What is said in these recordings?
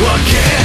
again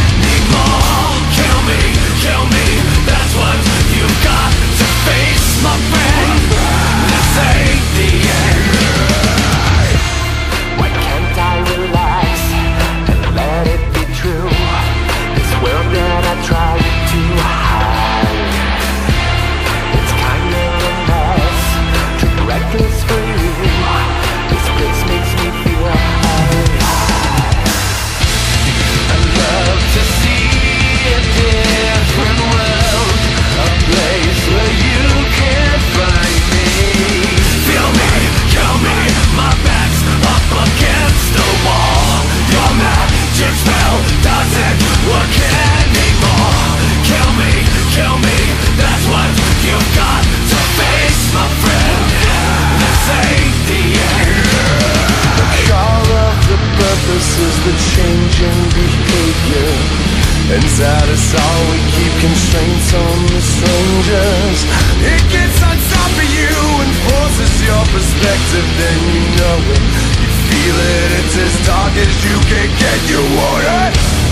Inside us all we keep constraints on the strangers. It gets on top of you and forces your perspective Then you know it, you feel it It's as dark as you can get You want